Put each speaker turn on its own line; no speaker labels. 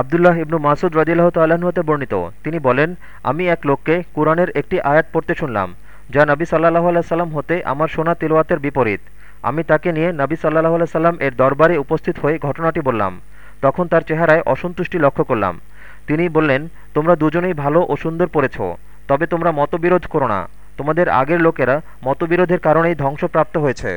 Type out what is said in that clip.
আবদুল্লাহ ইবনু মাসুদ রদিল্লাহ তাল্লাহ্ন হতে বর্ণিত। তিনি বলেন, আমি এক লোককে কোরআনের একটি আয়াত পড়তে শুনলাম, যা নবী সাল্লাহ আলাইসাল্লাম হতে আমার সোনা তিলওয়াতের বিপরীত। আমি তাকে নিয়ে নবী সাল্লাহ আলাইসাল্লাম এর দরবারে উপস্থিত হয়ে ঘটনাটি বললাম। তখন তার চেহারায় অসন্তুষ্টি লক্ষ্য করলাম। তিনি বললেন, তোমরা দুজনেই ভালো ও সুন্দর পড়েছ, তবে তোমরা মতবিরোধ করো না। তোমাদের আগের লোকেরা মতবিরোধের কারণেই ধ্বংসপ্রাপ্ত হয়েছে।